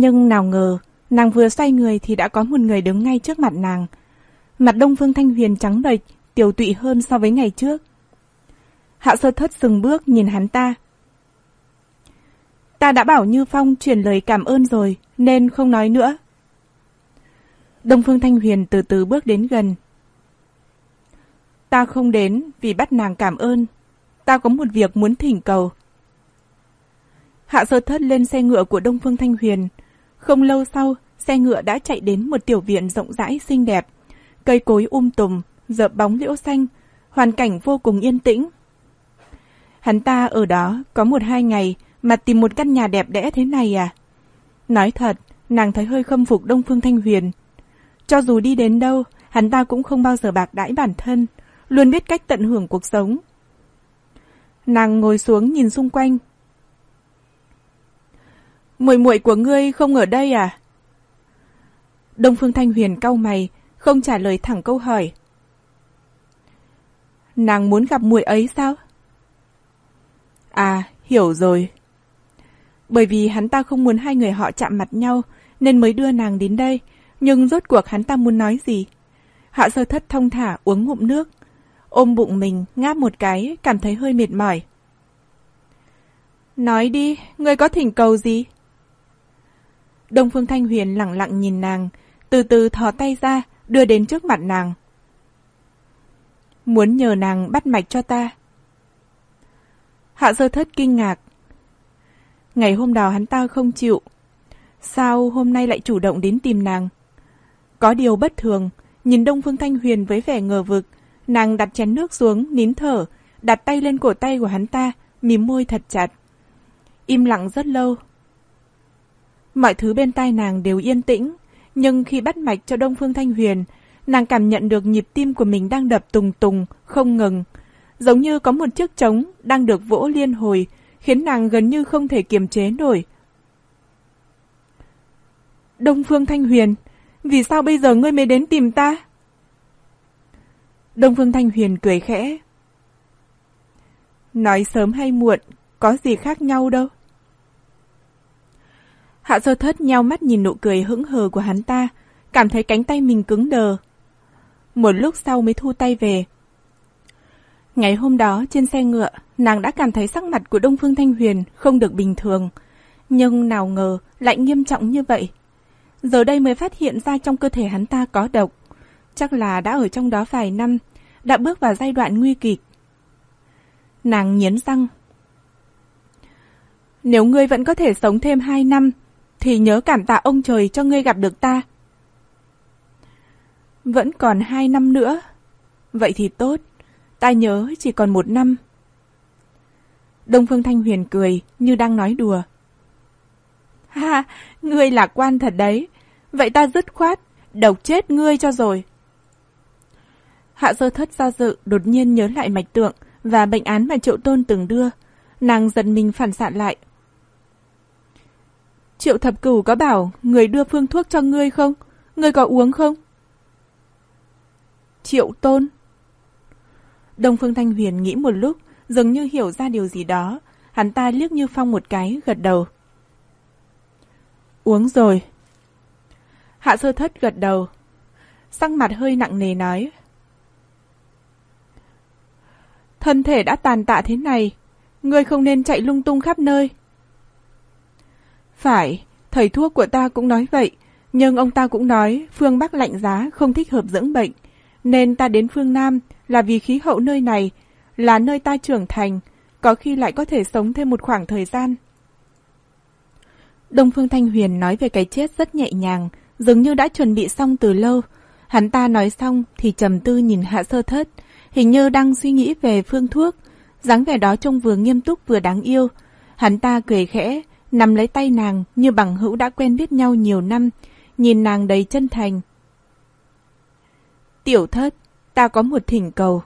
Nhưng nào ngờ, nàng vừa xoay người thì đã có một người đứng ngay trước mặt nàng. Mặt Đông Phương Thanh Huyền trắng bệch, tiểu tụy hơn so với ngày trước. Hạ sơ thất dừng bước nhìn hắn ta. Ta đã bảo Như Phong truyền lời cảm ơn rồi, nên không nói nữa. Đông Phương Thanh Huyền từ từ bước đến gần. Ta không đến vì bắt nàng cảm ơn. Ta có một việc muốn thỉnh cầu. Hạ sơ thất lên xe ngựa của Đông Phương Thanh Huyền. Không lâu sau, xe ngựa đã chạy đến một tiểu viện rộng rãi xinh đẹp. Cây cối um tùm, dợp bóng liễu xanh, hoàn cảnh vô cùng yên tĩnh. Hắn ta ở đó có một hai ngày mà tìm một căn nhà đẹp đẽ thế này à? Nói thật, nàng thấy hơi khâm phục Đông Phương Thanh Huyền. Cho dù đi đến đâu, hắn ta cũng không bao giờ bạc đãi bản thân, luôn biết cách tận hưởng cuộc sống. Nàng ngồi xuống nhìn xung quanh. Muội muội của ngươi không ở đây à? Đông Phương Thanh Huyền cau mày, không trả lời thẳng câu hỏi. Nàng muốn gặp muội ấy sao? À, hiểu rồi. Bởi vì hắn ta không muốn hai người họ chạm mặt nhau, nên mới đưa nàng đến đây. Nhưng rốt cuộc hắn ta muốn nói gì? Hạ sơ thất thông thả uống ngụm nước. Ôm bụng mình, ngáp một cái, cảm thấy hơi mệt mỏi. Nói đi, ngươi có thỉnh cầu gì? Đông Phương Thanh Huyền lặng lặng nhìn nàng, từ từ thò tay ra, đưa đến trước mặt nàng. Muốn nhờ nàng bắt mạch cho ta. Hạ sơ thất kinh ngạc. Ngày hôm đó hắn ta không chịu. Sao hôm nay lại chủ động đến tìm nàng? Có điều bất thường, nhìn Đông Phương Thanh Huyền với vẻ ngờ vực, nàng đặt chén nước xuống, nín thở, đặt tay lên cổ tay của hắn ta, mím môi thật chặt. Im lặng rất lâu. Mọi thứ bên tai nàng đều yên tĩnh, nhưng khi bắt mạch cho Đông Phương Thanh Huyền, nàng cảm nhận được nhịp tim của mình đang đập tùng tùng, không ngừng. Giống như có một chiếc trống đang được vỗ liên hồi, khiến nàng gần như không thể kiềm chế nổi. Đông Phương Thanh Huyền, vì sao bây giờ ngươi mới đến tìm ta? Đông Phương Thanh Huyền cười khẽ. Nói sớm hay muộn, có gì khác nhau đâu. Hạ sơ thất nhau mắt nhìn nụ cười hững hờ của hắn ta, cảm thấy cánh tay mình cứng đờ. Một lúc sau mới thu tay về. Ngày hôm đó trên xe ngựa, nàng đã cảm thấy sắc mặt của Đông Phương Thanh Huyền không được bình thường. Nhưng nào ngờ lại nghiêm trọng như vậy. Giờ đây mới phát hiện ra trong cơ thể hắn ta có độc. Chắc là đã ở trong đó vài năm, đã bước vào giai đoạn nguy kịch. Nàng nghiến răng. Nếu ngươi vẫn có thể sống thêm hai năm, thì nhớ cảm tạ ông trời cho ngươi gặp được ta. Vẫn còn hai năm nữa. Vậy thì tốt, ta nhớ chỉ còn một năm. Đông Phương Thanh Huyền cười như đang nói đùa. Ha, ngươi lạc quan thật đấy. Vậy ta dứt khoát, độc chết ngươi cho rồi. Hạ sơ thất do dự đột nhiên nhớ lại mạch tượng và bệnh án mà triệu tôn từng đưa. Nàng giật mình phản xạ lại. Triệu thập cửu có bảo người đưa phương thuốc cho ngươi không? Ngươi có uống không? Triệu tôn. Đông Phương Thanh Huyền nghĩ một lúc, dường như hiểu ra điều gì đó. Hắn ta liếc như phong một cái, gật đầu. Uống rồi. Hạ sơ thất gật đầu. Sắc mặt hơi nặng nề nói. Thân thể đã tàn tạ thế này, ngươi không nên chạy lung tung khắp nơi. Phải, thầy thuốc của ta cũng nói vậy, nhưng ông ta cũng nói phương Bắc lạnh giá không thích hợp dưỡng bệnh, nên ta đến phương Nam là vì khí hậu nơi này, là nơi ta trưởng thành, có khi lại có thể sống thêm một khoảng thời gian. Đông Phương Thanh Huyền nói về cái chết rất nhẹ nhàng, dường như đã chuẩn bị xong từ lâu. Hắn ta nói xong thì trầm tư nhìn hạ sơ thất, hình như đang suy nghĩ về phương thuốc, dáng vẻ đó trông vừa nghiêm túc vừa đáng yêu. Hắn ta cười khẽ, nằm lấy tay nàng như bằng hữu đã quen biết nhau nhiều năm, nhìn nàng đầy chân thành. Tiểu thất, ta có một thỉnh cầu.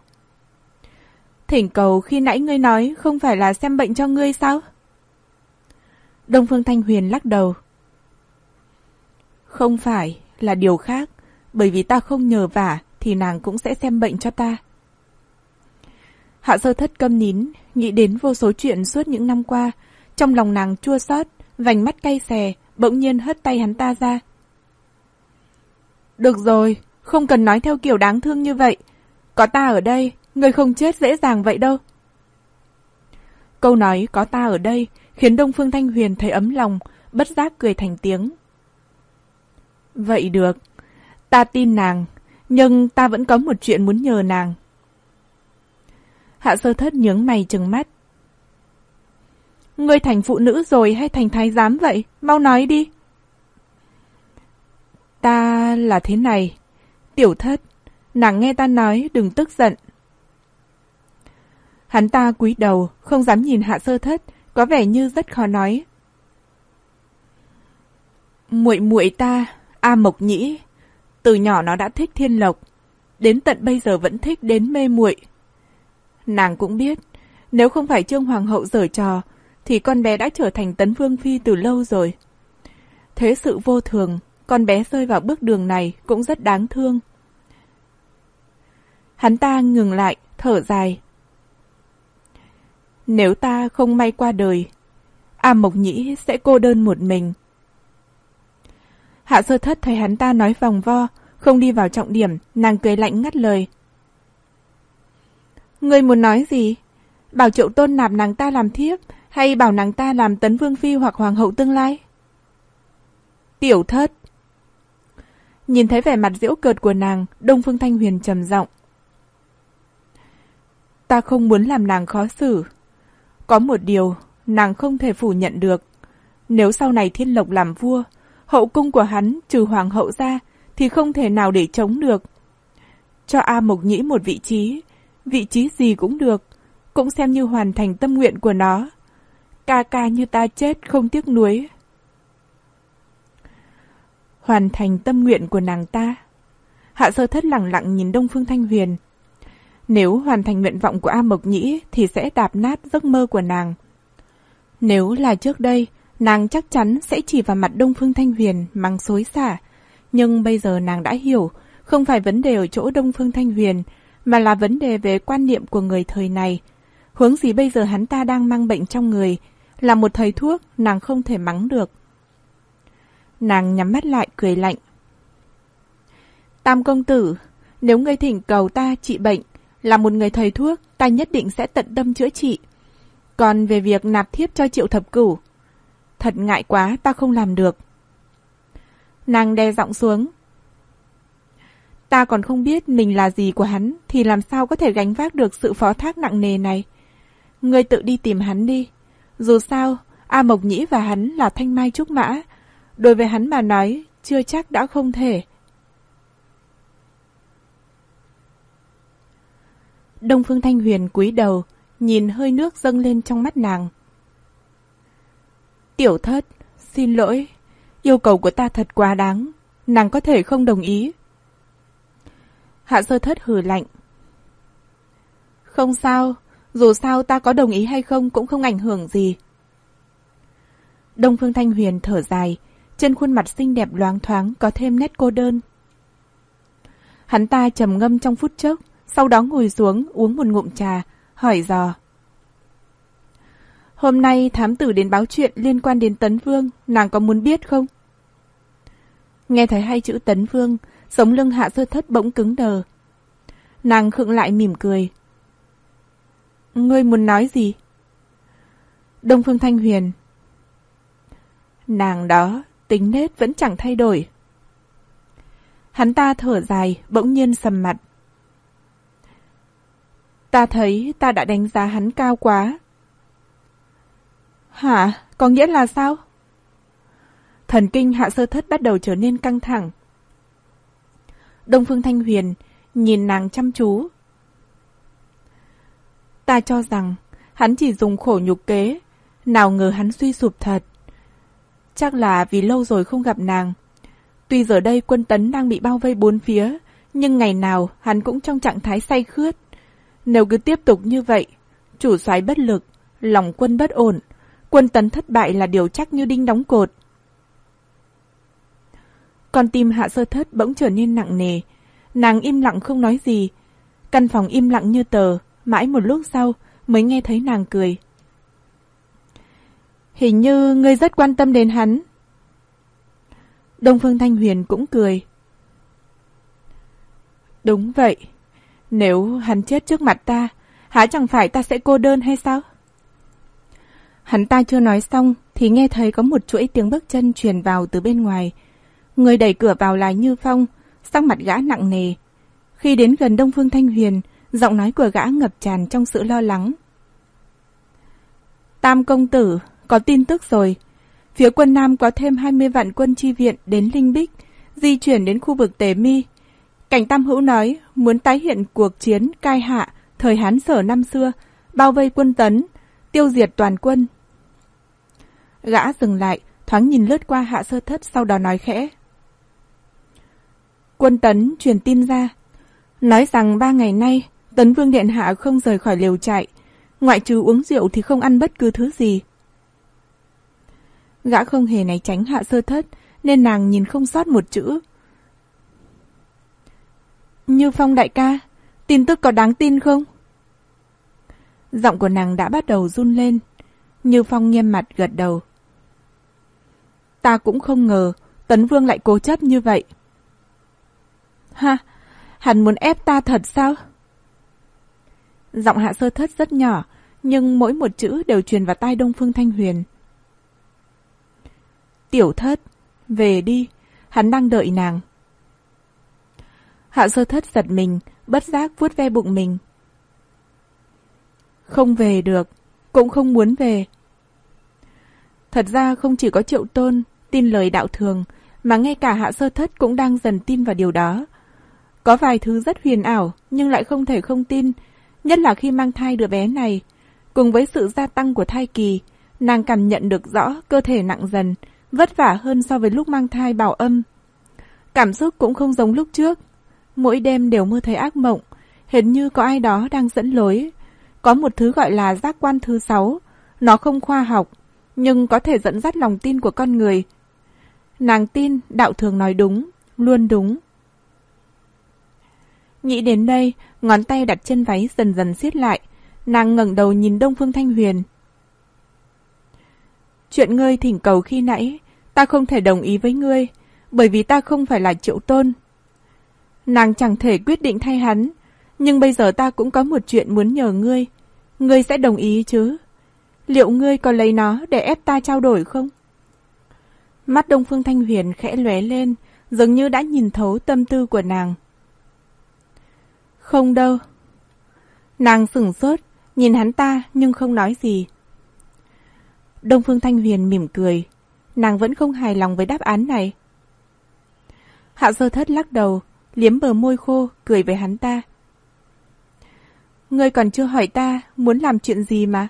Thỉnh cầu khi nãy ngươi nói không phải là xem bệnh cho ngươi sao? Đông Phương Thanh Huyền lắc đầu. Không phải, là điều khác, bởi vì ta không nhờ vả thì nàng cũng sẽ xem bệnh cho ta. Hạ sơ thất câm nín, nghĩ đến vô số chuyện suốt những năm qua, trong lòng nàng chua xót, vành mắt cay xè, bỗng nhiên hất tay hắn ta ra. Được rồi, không cần nói theo kiểu đáng thương như vậy. Có ta ở đây, người không chết dễ dàng vậy đâu. Câu nói có ta ở đây khiến Đông Phương Thanh Huyền thấy ấm lòng, bất giác cười thành tiếng. Vậy được, ta tin nàng, nhưng ta vẫn có một chuyện muốn nhờ nàng. Hạ sơ thất nhướng mày trừng mắt. Ngươi thành phụ nữ rồi hay thành thái giám vậy? Mau nói đi. Ta là thế này. Tiểu thất, nàng nghe ta nói đừng tức giận. Hắn ta cúi đầu, không dám nhìn hạ sơ thất, có vẻ như rất khó nói. Muội muội ta, A Mộc Nhĩ, từ nhỏ nó đã thích thiên lộc, đến tận bây giờ vẫn thích đến mê muội. Nàng cũng biết, nếu không phải Trương Hoàng hậu giở trò, thì con bé đã trở thành tấn vương phi từ lâu rồi. Thế sự vô thường, con bé rơi vào bước đường này cũng rất đáng thương. Hắn ta ngừng lại, thở dài. Nếu ta không may qua đời, A Mộc Nhĩ sẽ cô đơn một mình. Hạ sơ thất thấy hắn ta nói vòng vo, không đi vào trọng điểm, nàng cười lạnh ngắt lời. Ngươi muốn nói gì? Bảo triệu tôn nạp nàng ta làm thiếp, hay bảo nàng ta làm tấn vương phi hoặc hoàng hậu tương lai? Tiểu thất. Nhìn thấy vẻ mặt diễu cợt của nàng, Đông Phương Thanh Huyền trầm giọng. Ta không muốn làm nàng khó xử. Có một điều, nàng không thể phủ nhận được. Nếu sau này thiên lộc làm vua, hậu cung của hắn trừ hoàng hậu ra thì không thể nào để chống được. Cho A Mộc Nhĩ một vị trí, vị trí gì cũng được, cũng xem như hoàn thành tâm nguyện của nó. Ca ca như ta chết không tiếc nuối. Hoàn thành tâm nguyện của nàng ta. Hạ sơ thất lặng lặng nhìn Đông Phương Thanh Huyền. Nếu hoàn thành nguyện vọng của A Mộc Nhĩ thì sẽ đạp nát giấc mơ của nàng. Nếu là trước đây, nàng chắc chắn sẽ chỉ vào mặt Đông Phương Thanh Huyền mang xối xả. Nhưng bây giờ nàng đã hiểu, không phải vấn đề ở chỗ Đông Phương Thanh Huyền, mà là vấn đề về quan niệm của người thời này. Hướng gì bây giờ hắn ta đang mang bệnh trong người, là một thầy thuốc, nàng không thể mắng được. Nàng nhắm mắt lại cười lạnh. Tam công tử, nếu ngươi thỉnh cầu ta trị bệnh, là một người thầy thuốc, ta nhất định sẽ tận tâm chữa trị. Còn về việc nạp thiếp cho triệu thập cửu, thật ngại quá ta không làm được. Nàng đe giọng xuống. Ta còn không biết mình là gì của hắn, thì làm sao có thể gánh vác được sự phó thác nặng nề này. Ngươi tự đi tìm hắn đi. Dù sao, A Mộc Nhĩ và hắn là thanh mai trúc mã. Đối với hắn mà nói, chưa chắc đã không thể. Đông Phương Thanh Huyền cúi đầu, nhìn hơi nước dâng lên trong mắt nàng. Tiểu thất, xin lỗi, yêu cầu của ta thật quá đáng, nàng có thể không đồng ý. Hạ sơ thất hừ lạnh. Không sao, dù sao ta có đồng ý hay không cũng không ảnh hưởng gì. Đông Phương Thanh Huyền thở dài, trên khuôn mặt xinh đẹp loáng thoáng có thêm nét cô đơn. Hắn ta trầm ngâm trong phút chốc, sau đó ngồi xuống uống một ngụm trà, hỏi dò. Hôm nay thám tử đến báo chuyện liên quan đến Tấn Vương, nàng có muốn biết không? Nghe thấy hai chữ Tấn Vương, sống lưng hạ sơ thất bỗng cứng đờ. Nàng khựng lại mỉm cười. Ngươi muốn nói gì? Đông Phương Thanh Huyền. Nàng đó, tính nết vẫn chẳng thay đổi. Hắn ta thở dài, bỗng nhiên sầm mặt. Ta thấy ta đã đánh giá hắn cao quá. Hả? Có nghĩa là sao? Thần kinh hạ sơ thất bắt đầu trở nên căng thẳng. Đông Phương Thanh Huyền nhìn nàng chăm chú. Ta cho rằng hắn chỉ dùng khổ nhục kế, nào ngờ hắn suy sụp thật. Chắc là vì lâu rồi không gặp nàng. Tuy giờ đây quân tấn đang bị bao vây bốn phía, nhưng ngày nào hắn cũng trong trạng thái say khướt. Nếu cứ tiếp tục như vậy, chủ soái bất lực, lòng quân bất ổn, quân tấn thất bại là điều chắc như đinh đóng cột. Con tim hạ sơ thất bỗng trở nên nặng nề. Nàng im lặng không nói gì. Căn phòng im lặng như tờ, mãi một lúc sau mới nghe thấy nàng cười. Hình như ngươi rất quan tâm đến hắn. Đông Phương Thanh Huyền cũng cười. Đúng vậy. Nếu hắn chết trước mặt ta, há chẳng phải ta sẽ cô đơn hay sao? Hắn ta chưa nói xong thì nghe thấy có một chuỗi tiếng bước chân truyền vào từ bên ngoài. Người đẩy cửa vào là Như Phong, sắc mặt gã nặng nề. Khi đến gần Đông Phương Thanh Huyền, giọng nói của gã ngập tràn trong sự lo lắng. Tam công tử, có tin tức rồi. Phía quân Nam có thêm 20 vạn quân chi viện đến Linh Bích, di chuyển đến khu vực Tế Mi. Cảnh Tam Hữu nói muốn tái hiện cuộc chiến cai hạ thời Hán Sở năm xưa, bao vây quân tấn, tiêu diệt toàn quân. Gã dừng lại, thoáng nhìn lướt qua hạ sơ thất sau đó nói khẽ. Quân tấn truyền tin ra, nói rằng ba ngày nay tấn vương điện hạ không rời khỏi liều trại, ngoại trừ uống rượu thì không ăn bất cứ thứ gì. Gã không hề này tránh hạ sơ thất, nên nàng nhìn không sót một chữ. Như Phong đại ca, tin tức có đáng tin không? Giọng của nàng đã bắt đầu run lên. Như Phong nghiêm mặt gật đầu. Ta cũng không ngờ Tấn Vương lại cố chấp như vậy. Ha, hắn muốn ép ta thật sao? Giọng hạ sơ thất rất nhỏ, nhưng mỗi một chữ đều truyền vào tai Đông Phương Thanh Huyền. Tiểu thất, về đi, hắn đang đợi nàng. Hạ sơ thất giật mình, bất giác vuốt ve bụng mình. Không về được, cũng không muốn về. Thật ra không chỉ có triệu tôn tin lời đạo thường, mà ngay cả hạ sơ thất cũng đang dần tin vào điều đó. Có vài thứ rất huyền ảo, nhưng lại không thể không tin, nhất là khi mang thai đứa bé này. Cùng với sự gia tăng của thai kỳ, nàng cảm nhận được rõ cơ thể nặng dần, vất vả hơn so với lúc mang thai bảo âm. Cảm xúc cũng không giống lúc trước. Mỗi đêm đều mơ thấy ác mộng, hình như có ai đó đang dẫn lối. Có một thứ gọi là giác quan thứ sáu, nó không khoa học, nhưng có thể dẫn dắt lòng tin của con người. Nàng tin đạo thường nói đúng, luôn đúng. Nghĩ đến đây, ngón tay đặt trên váy dần dần siết lại. Nàng ngẩng đầu nhìn Đông Phương Thanh Huyền. Chuyện ngươi thỉnh cầu khi nãy, ta không thể đồng ý với ngươi, bởi vì ta không phải là triệu tôn. Nàng chẳng thể quyết định thay hắn, nhưng bây giờ ta cũng có một chuyện muốn nhờ ngươi. Ngươi sẽ đồng ý chứ? Liệu ngươi có lấy nó để ép ta trao đổi không? Mắt Đông Phương Thanh Huyền khẽ lóe lên, dường như đã nhìn thấu tâm tư của nàng. Không đâu. Nàng sửng sốt, nhìn hắn ta nhưng không nói gì. Đông Phương Thanh Huyền mỉm cười. Nàng vẫn không hài lòng với đáp án này. Hạ sơ thất lắc đầu, liếm bờ môi khô, cười với hắn ta. Ngươi còn chưa hỏi ta muốn làm chuyện gì mà.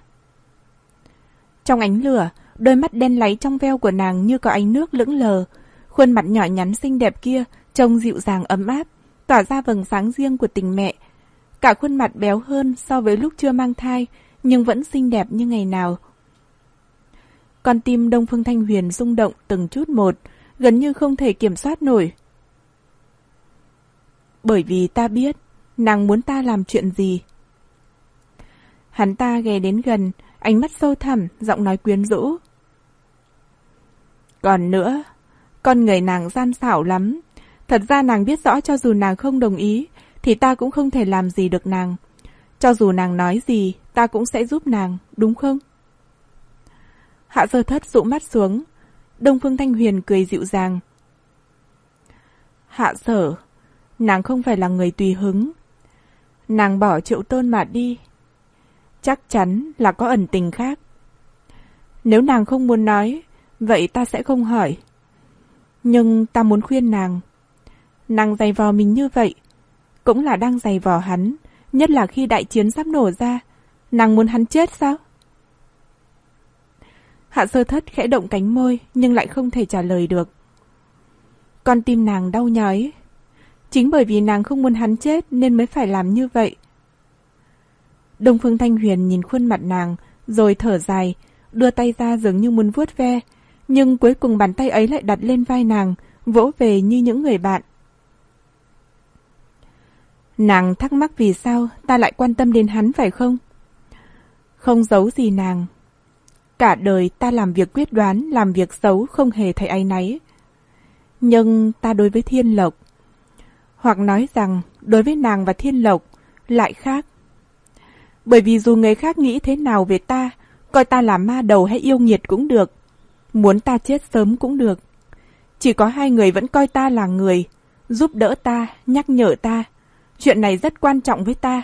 Trong ánh lửa, đôi mắt đen láy trong veo của nàng như có ánh nước lững lờ. Khuôn mặt nhỏ nhắn xinh đẹp kia trông dịu dàng ấm áp, tỏa ra vầng sáng riêng của tình mẹ. Cả khuôn mặt béo hơn so với lúc chưa mang thai, nhưng vẫn xinh đẹp như ngày nào. Con tim Đông Phương Thanh Huyền rung động từng chút một, gần như không thể kiểm soát nổi. Bởi vì ta biết, nàng muốn ta làm chuyện gì. Hắn ta ghé đến gần, ánh mắt sâu thẳm, giọng nói quyến rũ. Còn nữa, con người nàng gian xảo lắm. Thật ra nàng biết rõ cho dù nàng không đồng ý, thì ta cũng không thể làm gì được nàng. Cho dù nàng nói gì, ta cũng sẽ giúp nàng, đúng không? Hạ sơ thất rụ mắt xuống. Đông Phương Thanh Huyền cười dịu dàng. Hạ sở, nàng không phải là người tùy hứng. Nàng bỏ triệu tôn mà đi. Chắc chắn là có ẩn tình khác. Nếu nàng không muốn nói, vậy ta sẽ không hỏi. Nhưng ta muốn khuyên nàng. Nàng giày vò mình như vậy, cũng là đang giày vò hắn, nhất là khi đại chiến sắp nổ ra. Nàng muốn hắn chết sao? Hạ sơ thất khẽ động cánh môi nhưng lại không thể trả lời được. Con tim nàng đau nhói. Chính bởi vì nàng không muốn hắn chết nên mới phải làm như vậy. Đông Phương Thanh Huyền nhìn khuôn mặt nàng, rồi thở dài, đưa tay ra dường như muốn vuốt ve, nhưng cuối cùng bàn tay ấy lại đặt lên vai nàng, vỗ về như những người bạn. Nàng thắc mắc vì sao ta lại quan tâm đến hắn phải không? Không giấu gì nàng, Cả đời ta làm việc quyết đoán, làm việc xấu không hề thấy áy náy. Nhưng ta đối với thiên lộc, hoặc nói rằng đối với nàng và thiên lộc lại khác. Bởi vì dù người khác nghĩ thế nào về ta, coi ta là ma đầu hay yêu nghiệt cũng được, muốn ta chết sớm cũng được. Chỉ có hai người vẫn coi ta là người, giúp đỡ ta, nhắc nhở ta. Chuyện này rất quan trọng với ta.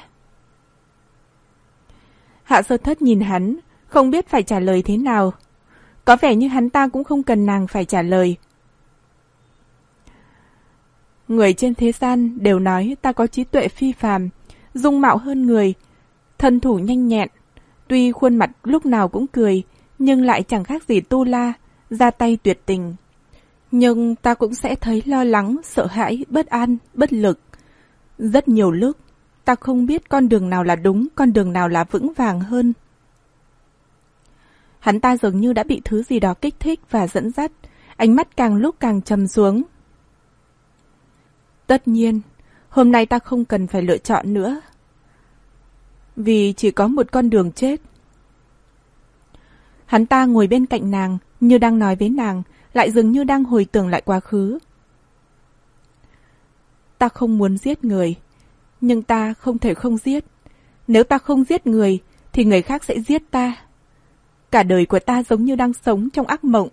Hạ sơ thất nhìn hắn, không biết phải trả lời thế nào. Có vẻ như hắn ta cũng không cần nàng phải trả lời. Người trên thế gian đều nói ta có trí tuệ phi phàm, dung mạo hơn người, thân thủ nhanh nhẹn. Tuy khuôn mặt lúc nào cũng cười, nhưng lại chẳng khác gì tu la, ra tay tuyệt tình. Nhưng ta cũng sẽ thấy lo lắng, sợ hãi, bất an, bất lực. Rất nhiều lúc, ta không biết con đường nào là đúng, con đường nào là vững vàng hơn. Hắn ta dường như đã bị thứ gì đó kích thích và dẫn dắt, ánh mắt càng lúc càng trầm xuống. Tất nhiên, hôm nay ta không cần phải lựa chọn nữa. Vì chỉ có một con đường chết. Hắn ta ngồi bên cạnh nàng, như đang nói với nàng, lại dường như đang hồi tưởng lại quá khứ. Ta không muốn giết người, nhưng ta không thể không giết. Nếu ta không giết người, thì người khác sẽ giết ta. Cả đời của ta giống như đang sống trong ác mộng.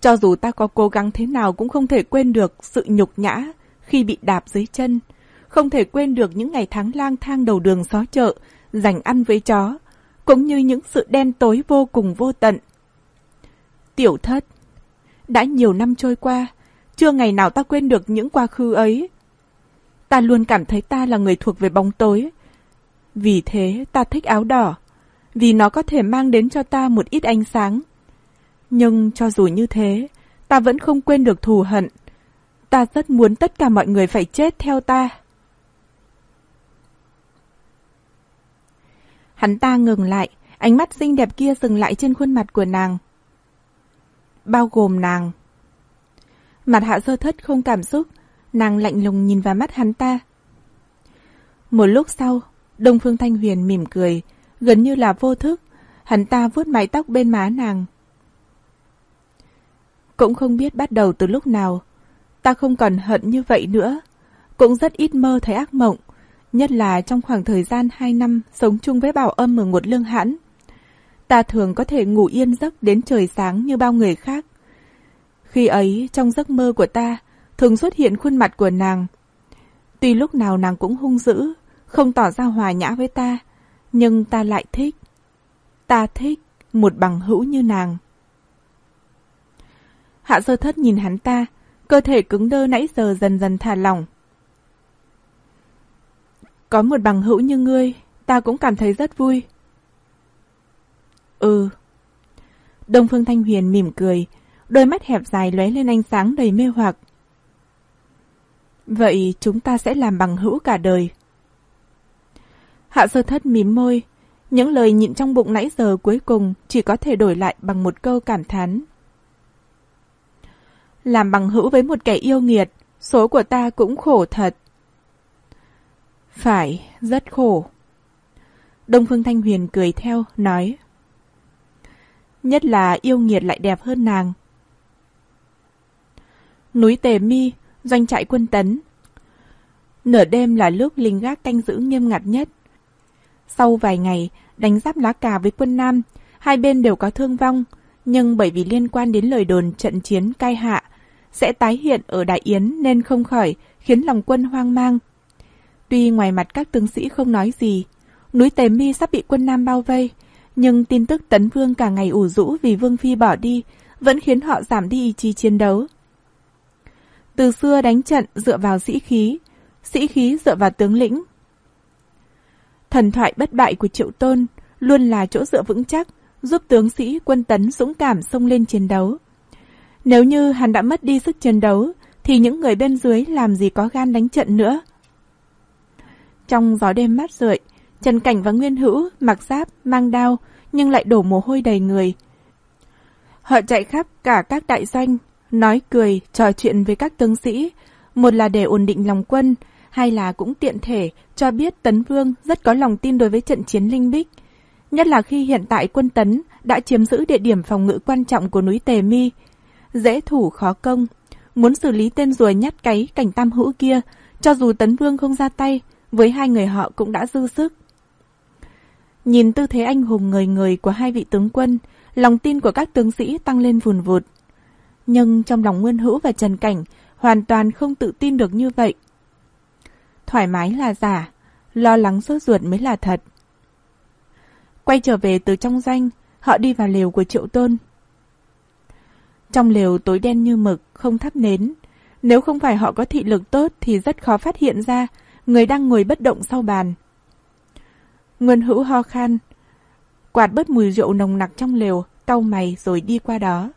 Cho dù ta có cố gắng thế nào cũng không thể quên được sự nhục nhã khi bị đạp dưới chân, không thể quên được những ngày tháng lang thang đầu đường xó chợ, dành ăn với chó, cũng như những sự đen tối vô cùng vô tận. Tiểu thất, đã nhiều năm trôi qua, chưa ngày nào ta quên được những quá khứ ấy. Ta luôn cảm thấy ta là người thuộc về bóng tối. Vì thế ta thích áo đỏ, vì nó có thể mang đến cho ta một ít ánh sáng. Nhưng cho dù như thế, ta vẫn không quên được thù hận. Ta rất muốn tất cả mọi người phải chết theo ta. Hắn ta ngừng lại, ánh mắt xinh đẹp kia dừng lại trên khuôn mặt của nàng. Bao gồm nàng. Mặt hạ sơ thất không cảm xúc, nàng lạnh lùng nhìn vào mắt hắn ta. Một lúc sau, Đông Phương Thanh Huyền mỉm cười, gần như là vô thức, hắn ta vuốt mái tóc bên má nàng. Cũng không biết bắt đầu từ lúc nào, ta không còn hận như vậy nữa, cũng rất ít mơ thấy ác mộng, nhất là trong khoảng thời gian hai năm sống chung với bảo âm ở một lương hãn. Ta thường có thể ngủ yên giấc đến trời sáng như bao người khác. Khi ấy, trong giấc mơ của ta, thường xuất hiện khuôn mặt của nàng. Tuy lúc nào nàng cũng hung dữ, không tỏ ra hòa nhã với ta, nhưng ta lại thích. Ta thích một bằng hữu như nàng. Hạ sơ thất nhìn hắn ta, cơ thể cứng đơ nãy giờ dần dần thả lỏng. Có một bằng hữu như ngươi, ta cũng cảm thấy rất vui. Ừ. Đông Phương Thanh Huyền mỉm cười, đôi mắt hẹp dài lóe lên ánh sáng đầy mê hoặc. Vậy chúng ta sẽ làm bằng hữu cả đời. Hạ sơ thất mím môi, những lời nhịn trong bụng nãy giờ cuối cùng chỉ có thể đổi lại bằng một câu cảm thán. Làm bằng hữu với một kẻ yêu nghiệt, số của ta cũng khổ thật. Phải, rất khổ. Đông Phương Thanh Huyền cười theo, nói. Nhất là yêu nghiệt lại đẹp hơn nàng. Núi Tề Mi, doanh trại quân tấn. Nửa đêm là lúc lính gác canh giữ nghiêm ngặt nhất. Sau vài ngày, đánh giáp lá cà với quân Nam, hai bên đều có thương vong, nhưng bởi vì liên quan đến lời đồn trận chiến cai hạ, sẽ tái hiện ở Đại Yến nên không khỏi khiến lòng quân hoang mang. Tuy ngoài mặt các tướng sĩ không nói gì, núi Tề Mi sắp bị quân Nam bao vây, nhưng tin tức Tấn Vương cả ngày ủ rũ vì Vương Phi bỏ đi vẫn khiến họ giảm đi ý chí chiến đấu. Từ xưa đánh trận dựa vào sĩ khí, sĩ khí dựa vào tướng lĩnh. Thần thoại bất bại của Triệu Tôn luôn là chỗ dựa vững chắc, giúp tướng sĩ quân tấn dũng cảm xông lên chiến đấu. Nếu như hắn đã mất đi sức chiến đấu, thì những người bên dưới làm gì có gan đánh trận nữa. Trong gió đêm mát rượi, Trần Cảnh và Nguyên Hữu mặc giáp, mang đao, nhưng lại đổ mồ hôi đầy người. Họ chạy khắp cả các đại doanh, nói cười, trò chuyện với các tướng sĩ, một là để ổn định lòng quân, hai là cũng tiện thể cho biết Tấn Vương rất có lòng tin đối với trận chiến Linh Bích. Nhất là khi hiện tại quân Tấn đã chiếm giữ địa điểm phòng ngự quan trọng của núi Tề Mi. Dễ thủ khó công, muốn xử lý tên rùa nhát cái cảnh tam hữu kia, cho dù Tấn Vương không ra tay, với hai người họ cũng đã dư sức. Nhìn tư thế anh hùng người người của hai vị tướng quân, lòng tin của các tướng sĩ tăng lên vùn vụt. Nhưng trong lòng Nguyên Hữu và Trần Cảnh hoàn toàn không tự tin được như vậy. Thoải mái là giả, lo lắng sốt ruột mới là thật. Quay trở về từ trong danh, họ đi vào lều của Triệu Tôn. Trong lều tối đen như mực, không thắp nến. Nếu không phải họ có thị lực tốt thì rất khó phát hiện ra người đang ngồi bất động sau bàn. Nguyên hữu ho khan, quạt bớt mùi rượu nồng nặc trong lều, cau mày rồi đi qua đó.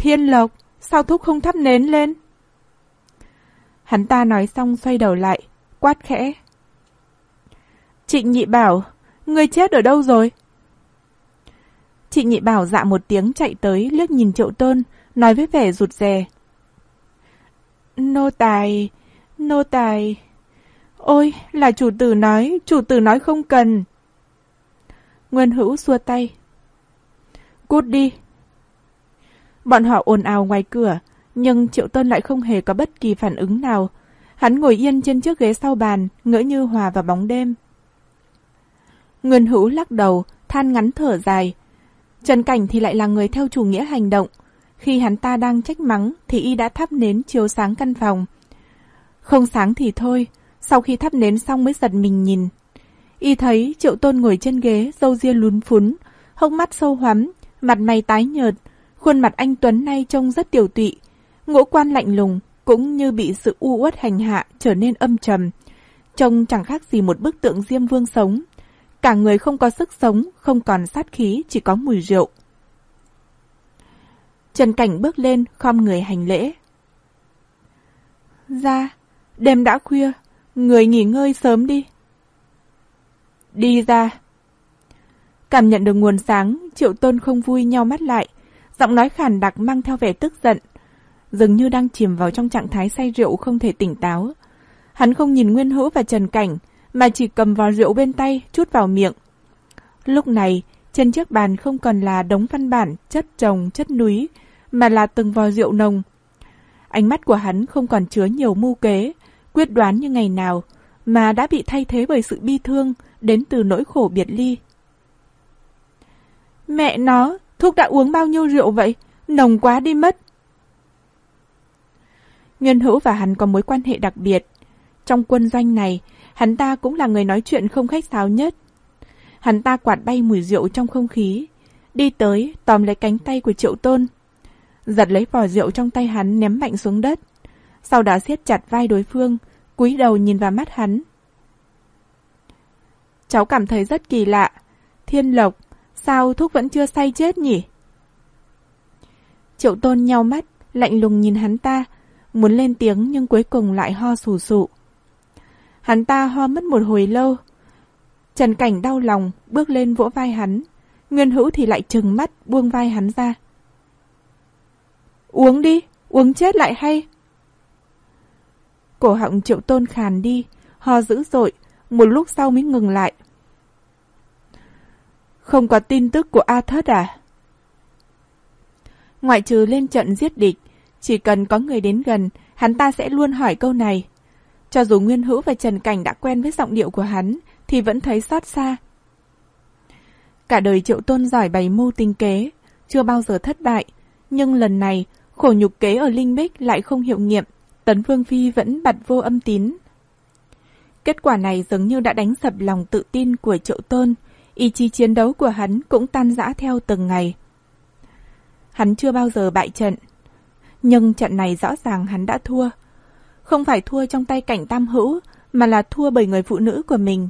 Thiên Lộc, sao thúc không thắp nến lên? Hắn ta nói xong xoay đầu lại, quát khẽ. Trịnh nhị bảo, người chết ở đâu rồi? Trịnh nhị bảo dạ một tiếng chạy tới liếc nhìn triệu tôn, nói với vẻ rụt rè. Nô tài, nô tài... Ôi, là chủ tử nói, chủ tử nói không cần. Nguyên hữu xua tay. Cút đi. Bọn họ ồn ào ngoài cửa, nhưng Triệu Tôn lại không hề có bất kỳ phản ứng nào. Hắn ngồi yên trên chiếc ghế sau bàn, ngỡ như hòa vào bóng đêm. Nguyên hữu lắc đầu, than ngắn thở dài. Trần Cảnh thì lại là người theo chủ nghĩa hành động. Khi hắn ta đang trách mắng thì y đã thắp nến chiếu sáng căn phòng. Không sáng thì thôi, sau khi thắp nến xong mới giật mình nhìn. Y thấy Triệu Tôn ngồi trên ghế, râu ria lún phún, hốc mắt sâu hoắm, mặt mày tái nhợt, khuôn mặt anh Tuấn nay trông rất tiểu tụy, ngũ quan lạnh lùng, cũng như bị sự u uất hành hạ trở nên âm trầm. Trông chẳng khác gì một bức tượng Diêm Vương sống. Cả người không có sức sống, không còn sát khí, chỉ có mùi rượu. Trần Cảnh bước lên, khom người hành lễ. Ra, đêm đã khuya, người nghỉ ngơi sớm đi. Đi ra. Cảm nhận được nguồn sáng, Triệu Tôn không vui nhau mắt lại, giọng nói khàn đặc mang theo vẻ tức giận, dường như đang chìm vào trong trạng thái say rượu không thể tỉnh táo. Hắn không nhìn Nguyên Hữu và Trần Cảnh, mà chỉ cầm vò rượu bên tay, chút vào miệng. Lúc này, trên chiếc bàn không còn là đống văn bản, chất trồng, chất núi, mà là từng vò rượu nồng. Ánh mắt của hắn không còn chứa nhiều mưu kế, quyết đoán như ngày nào, mà đã bị thay thế bởi sự bi thương đến từ nỗi khổ biệt ly. Mẹ nó, thuốc đã uống bao nhiêu rượu vậy? Nồng quá đi mất. Nguyên Hữu và hắn có mối quan hệ đặc biệt. Trong quân doanh này, hắn ta cũng là người nói chuyện không khách sáo nhất. Hắn ta quạt bay mùi rượu trong không khí, đi tới tóm lấy cánh tay của Triệu Tôn. Giật lấy vỏ rượu trong tay hắn ném mạnh xuống đất, sau đó siết chặt vai đối phương, cúi đầu nhìn vào mắt hắn. Cháu cảm thấy rất kỳ lạ. Thiên Lộc, sao thuốc vẫn chưa say chết nhỉ? Triệu Tôn nhau mắt, lạnh lùng nhìn hắn ta, muốn lên tiếng nhưng cuối cùng lại ho sù sụ. Hắn ta ho mất một hồi lâu. Trần Cảnh đau lòng, bước lên vỗ vai hắn. Nguyên Hữu thì lại trừng mắt, buông vai hắn ra. Uống đi, uống chết lại hay. Cổ họng triệu tôn khàn đi, ho dữ dội, một lúc sau mới ngừng lại. Không có tin tức của A Thất à? Ngoại trừ lên trận giết địch, chỉ cần có người đến gần, hắn ta sẽ luôn hỏi câu này. Cho dù Nguyên Hữu và Trần Cảnh đã quen với giọng điệu của hắn, thì vẫn thấy xót xa. Cả đời triệu tôn giỏi bày mưu tinh kế, chưa bao giờ thất bại, nhưng lần này, khổ nhục kế ở Linh Bích lại không hiệu nghiệm, Tấn Vương Phi vẫn bật vô âm tín. Kết quả này giống như đã đánh sập lòng tự tin của triệu tôn, ý chí chiến đấu của hắn cũng tan rã theo từng ngày. Hắn chưa bao giờ bại trận, nhưng trận này rõ ràng hắn đã thua. Không phải thua trong tay cảnh tam hữu, mà là thua bởi người phụ nữ của mình.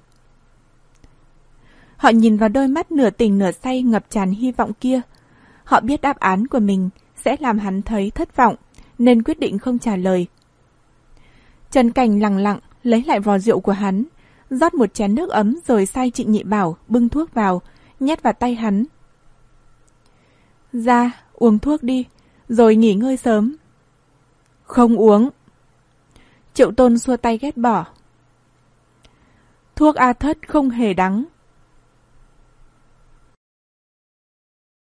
Họ nhìn vào đôi mắt nửa tình nửa say ngập tràn hy vọng kia. Họ biết đáp án của mình sẽ làm hắn thấy thất vọng, nên quyết định không trả lời. Trần Cảnh lặng lặng lấy lại vò rượu của hắn, rót một chén nước ấm rồi sai Trịnh Nhị Bảo bưng thuốc vào, nhét vào tay hắn. Ra, uống thuốc đi, rồi nghỉ ngơi sớm. Không uống. Triệu Tôn xua tay ghét bỏ. Thuốc A Thất không hề đắng,